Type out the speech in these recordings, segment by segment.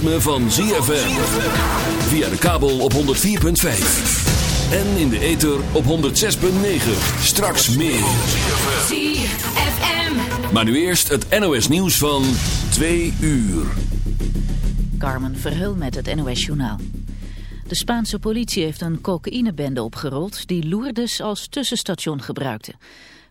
ritme van ZFM. Via de kabel op 104.5. En in de ether op 106.9. Straks meer. ZFM. Maar nu eerst het NOS nieuws van 2 uur. Carmen Verheul met het NOS Journaal. De Spaanse politie heeft een cocaïnebende opgerold die Lourdes als tussenstation gebruikte.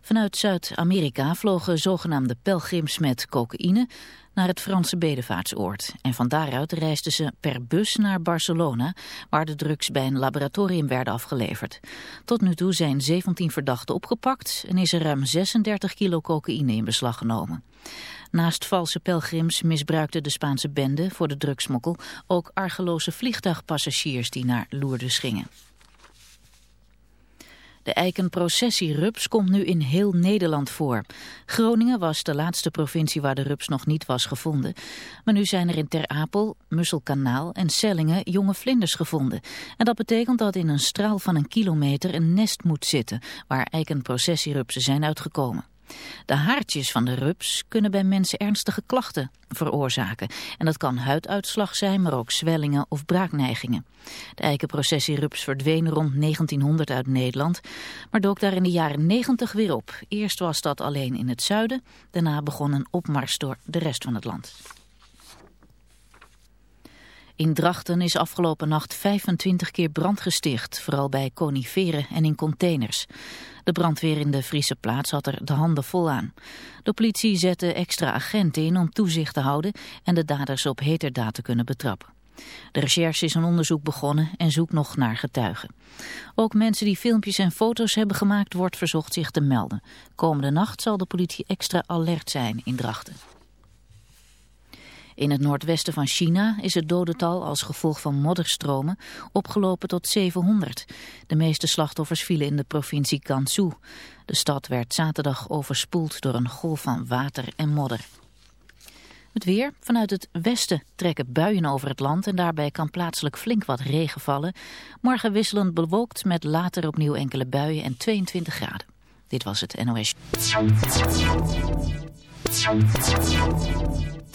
Vanuit Zuid-Amerika vlogen zogenaamde pelgrims met cocaïne naar het Franse bedevaartsoord. En van daaruit reisden ze per bus naar Barcelona, waar de drugs bij een laboratorium werden afgeleverd. Tot nu toe zijn 17 verdachten opgepakt en is er ruim 36 kilo cocaïne in beslag genomen. Naast valse pelgrims misbruikte de Spaanse bende voor de drugsmokkel ook argeloze vliegtuigpassagiers die naar Lourdes gingen. De eikenprocessierups komt nu in heel Nederland voor. Groningen was de laatste provincie waar de rups nog niet was gevonden. Maar nu zijn er in Ter Apel, Musselkanaal en Sellingen jonge vlinders gevonden. En dat betekent dat in een straal van een kilometer een nest moet zitten... waar eikenprocessierupsen zijn uitgekomen. De haartjes van de rups kunnen bij mensen ernstige klachten veroorzaken. En dat kan huiduitslag zijn, maar ook zwellingen of braakneigingen. De eikenprocessierups verdween rond 1900 uit Nederland, maar dook daar in de jaren 90 weer op. Eerst was dat alleen in het zuiden, daarna begon een opmars door de rest van het land. In Drachten is afgelopen nacht 25 keer brand gesticht, vooral bij coniferen en in containers. De brandweer in de Friese plaats had er de handen vol aan. De politie zette extra agenten in om toezicht te houden en de daders op heterdaad te kunnen betrappen. De recherche is een onderzoek begonnen en zoekt nog naar getuigen. Ook mensen die filmpjes en foto's hebben gemaakt wordt verzocht zich te melden. Komende nacht zal de politie extra alert zijn in Drachten. In het noordwesten van China is het dodental als gevolg van modderstromen opgelopen tot 700. De meeste slachtoffers vielen in de provincie Gansu. De stad werd zaterdag overspoeld door een golf van water en modder. Het weer. Vanuit het westen trekken buien over het land en daarbij kan plaatselijk flink wat regen vallen. Morgen wisselend bewolkt met later opnieuw enkele buien en 22 graden. Dit was het NOS.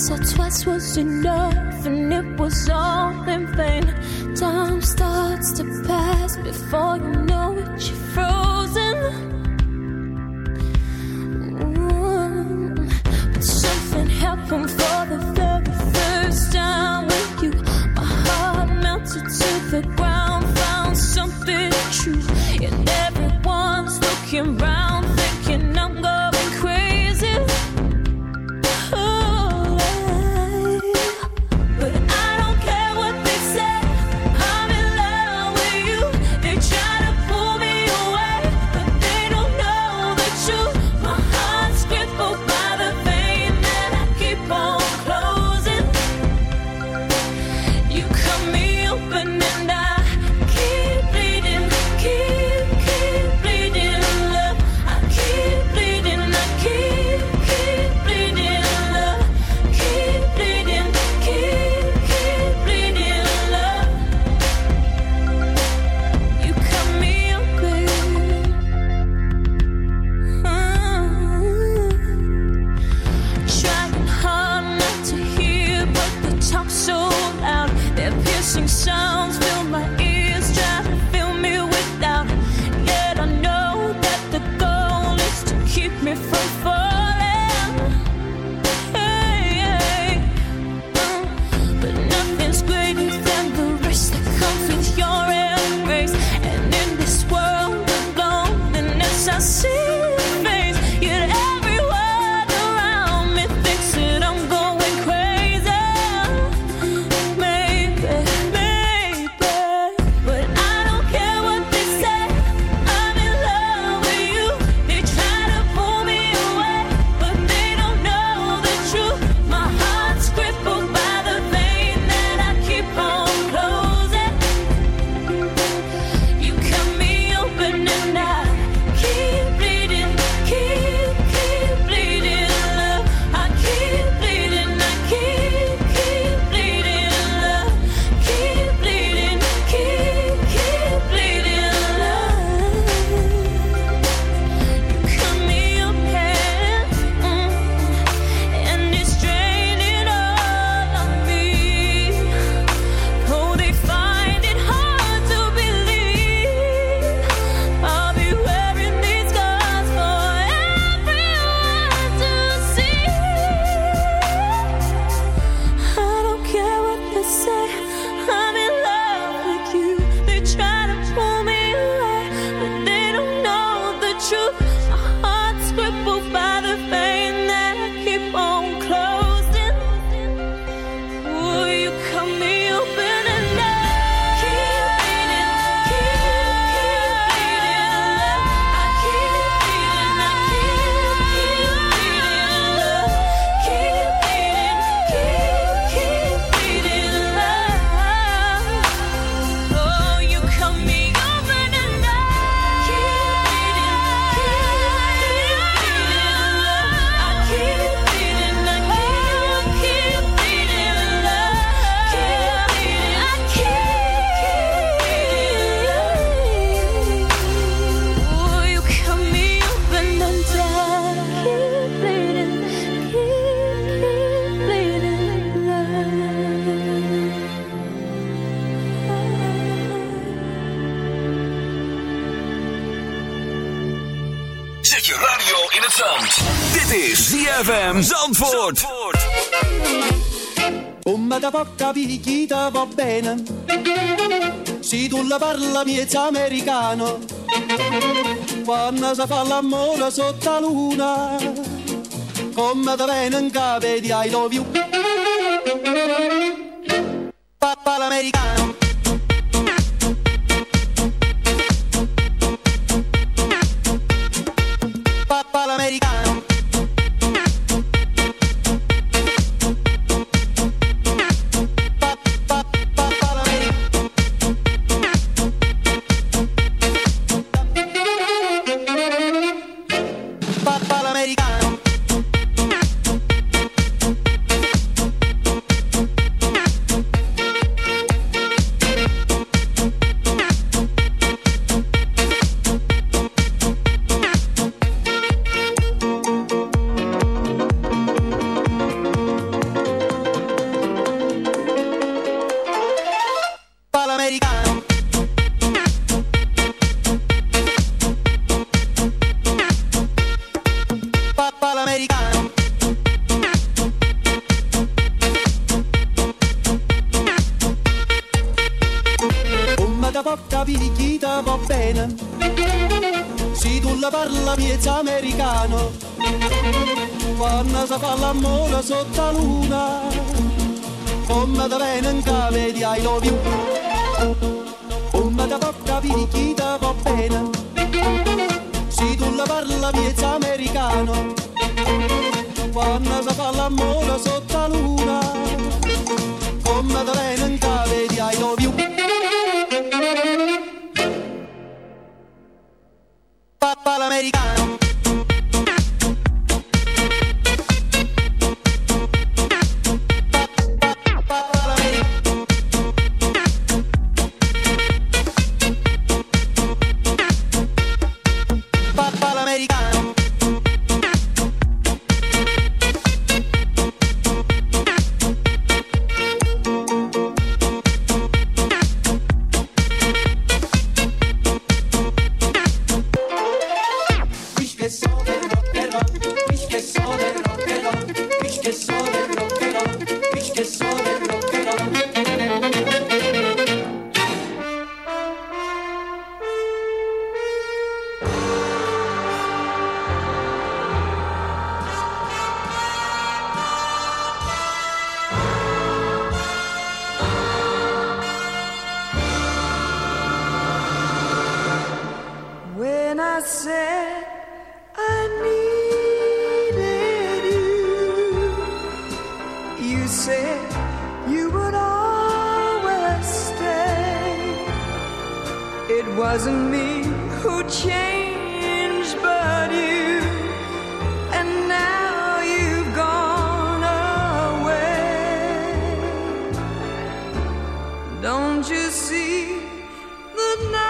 Once or twice was enough, and it was all in vain. Time starts to pass before you know it. Zandvoort. Zandvoort. Come da porta picchita va bene, si tu la parla miezza americano, quando si fa l'amore sotto la luna, come da venen cape di I dovi. quando si fa l'amore sotto la luna come da cave, di ai lovi come da tocca vedi chi ti va bene se tu la parla viezza americano. Quando si fa l'amore sotto la luna come da cave, di ai lovi Papa l'americano. Don't you see the night?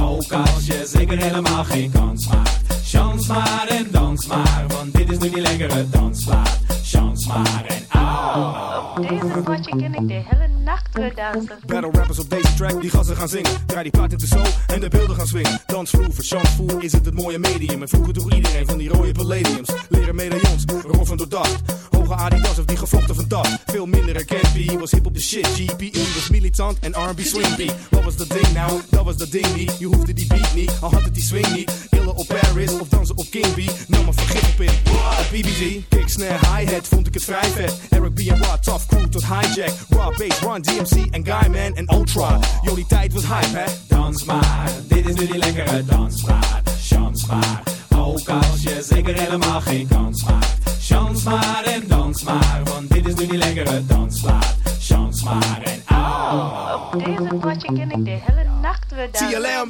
ook als je zeker helemaal geen kans maakt. Chans maar en dans maar, want dit is nu die lekkere dansmaat. Chans maar en au. Op deze potje ken ik de hele nacht weer dansen. Battle rappers op deze track, die gassen gaan zingen. Draai die plaat in de zo en de beelden gaan swingen. Dansvloer, verchansvoer is het het mooie medium. En vroeger droeg iedereen van die rode palladiums. Leren medaillons, roffen door dacht. Hoge Adidas of die gevlochten van dat. Veel minder herkend, was hip op de shit. GPE was militant en R&B swing beat. Wat was dat ding nou? Dat was dat ding niet. Je hoefde die beat niet, al had het die swing niet. Illen op Paris of dansen op King B. Nam maar vergif op in. Op BBG, kick, snare, hi-hat, vond ik het vrij vet. Eric B en Rod, tough crew tot hijack. Raw bass, Run DMC en Guyman en Ultra. Die tijd was hype, hè? Dans maar, dit is nu die lekkere dansmaat. Chans maar, ook als je zeker helemaal geen kans maakt. Chans maar en dans maar, want dit is nu die lekkere dansmaat. Chans maar en au. Op deze potje ken ik de hele nacht weer. TLM.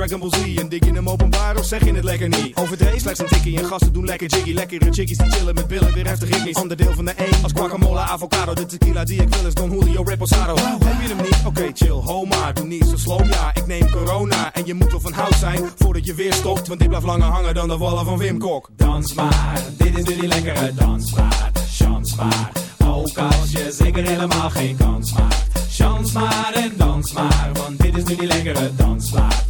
Dragon Ball Z? En dik je hem openbaar of zeg je het lekker niet? Overdreven slechts een tikkie en gasten doen lekker jiggy. Lekkere chickies die chillen met billen, weer heftig hickeys. Onderdeel van de één als guacamole, avocado. De tequila die ik wil is Don Julio Reposado. Heb je hem niet? Oké, chill, ho maar. Doe niet zo slow, ja. Ik neem corona en je moet wel van hout zijn voordat je weer stopt. Want dit blijft langer hangen dan de wallen van Wim Kok. Dans maar, dit is nu die lekkere dansmaat. Chans maar, ook als je zeker helemaal geen kans maakt. Chans maar en dans maar, want dit is nu die lekkere dansmaat.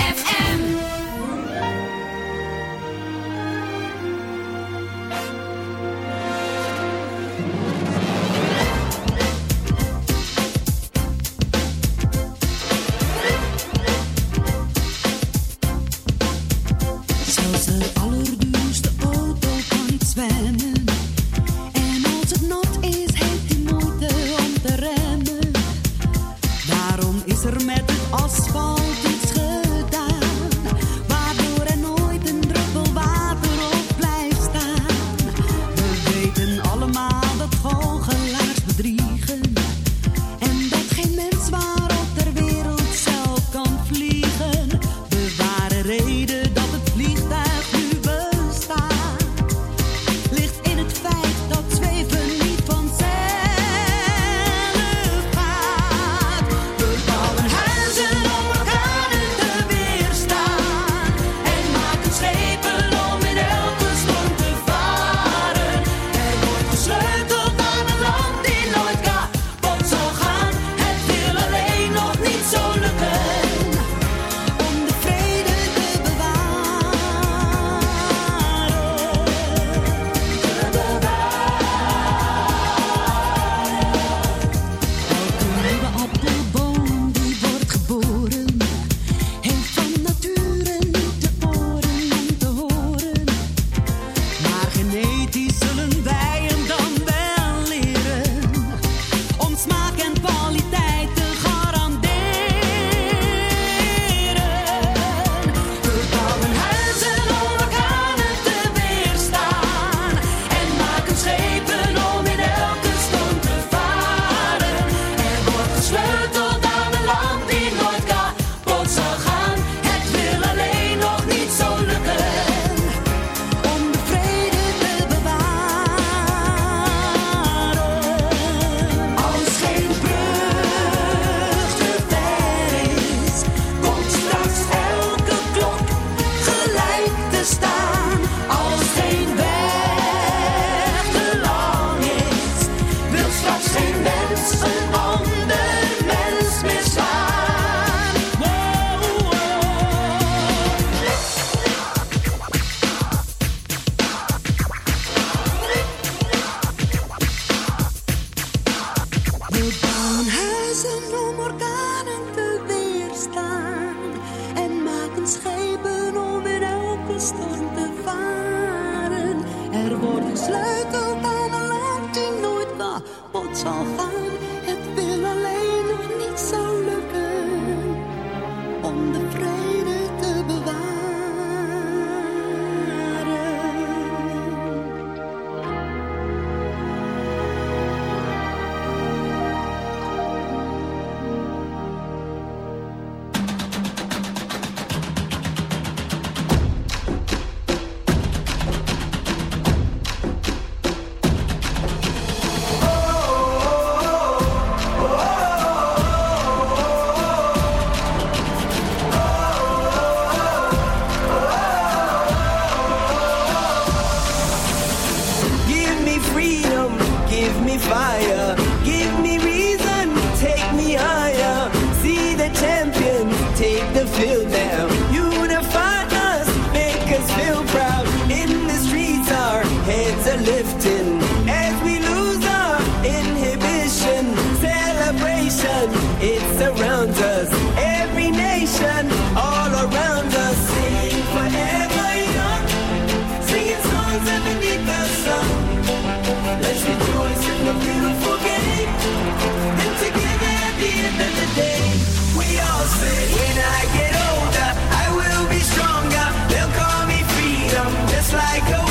just like a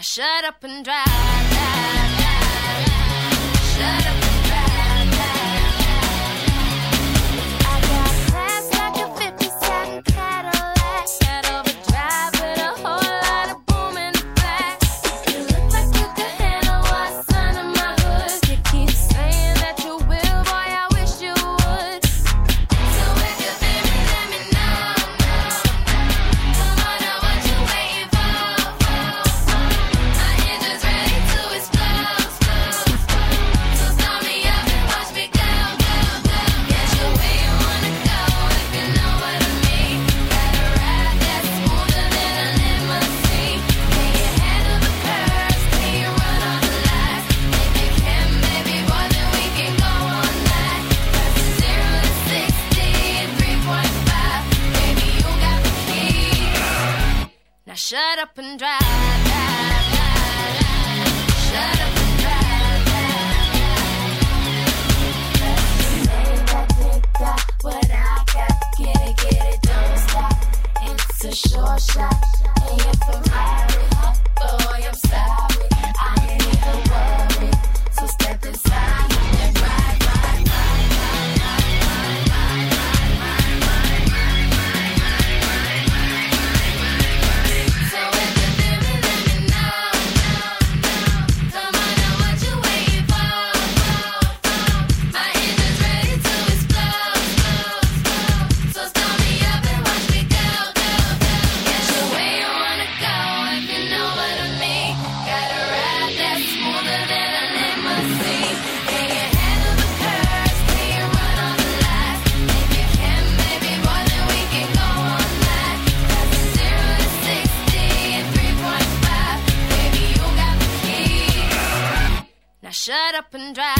Now shut up and drive. Shut up. up and drive.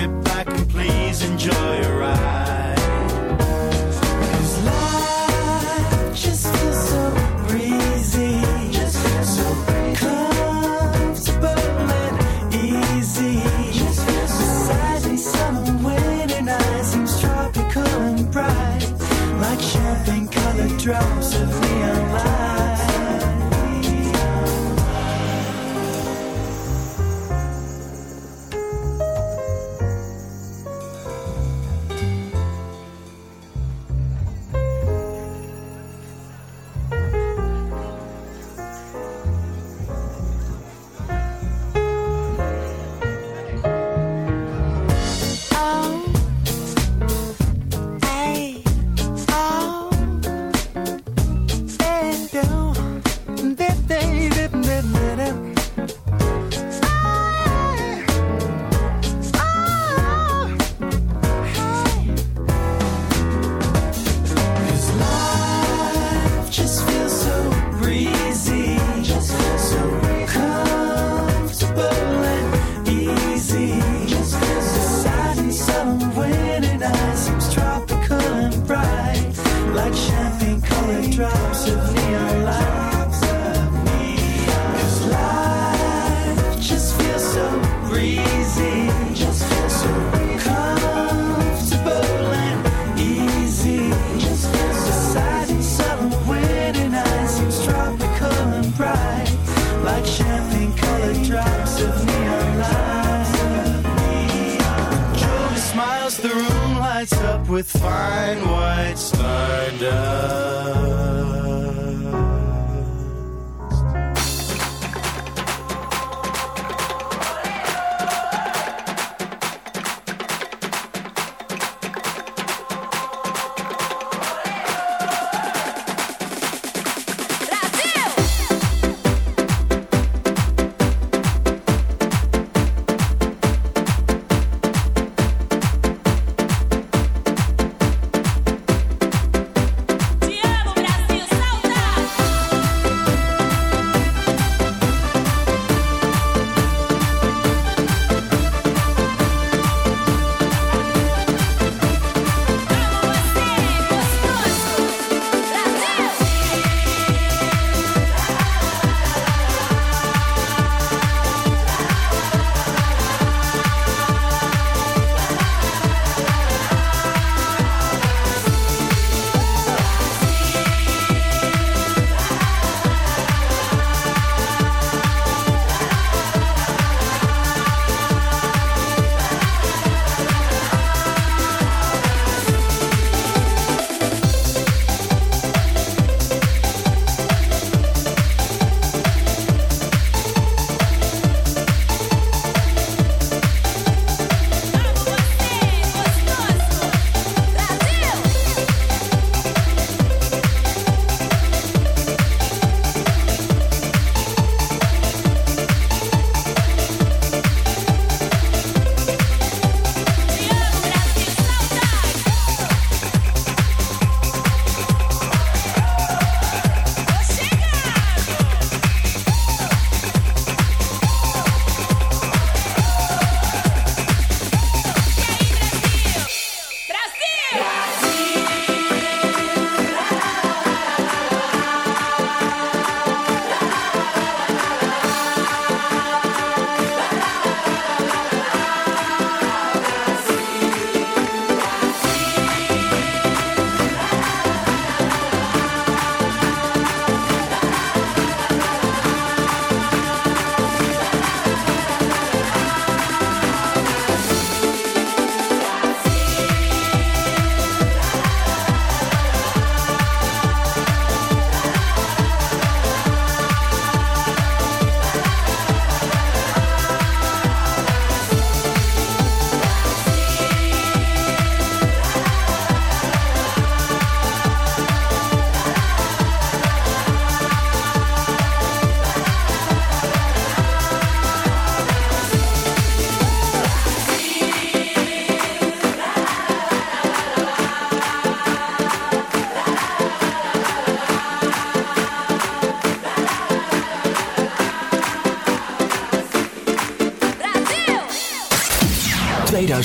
sit back and please enjoy your ride.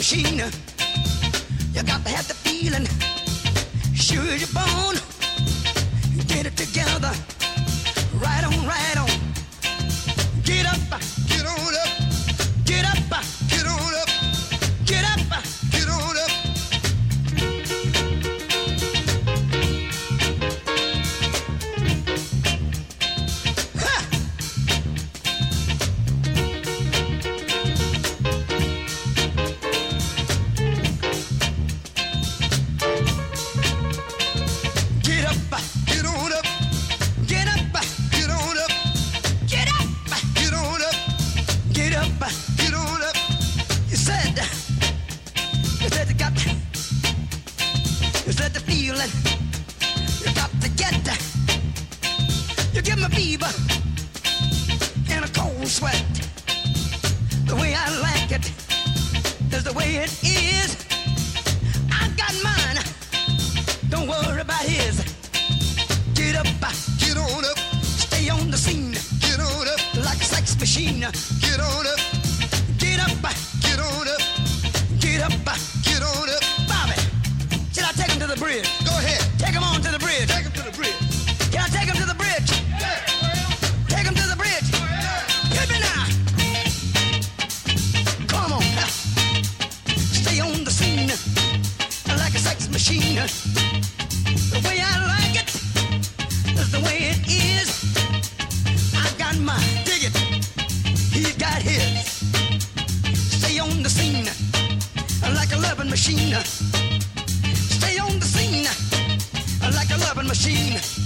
machine. You got to have the feeling, sure you're born. Get it together, right on, right on. machine.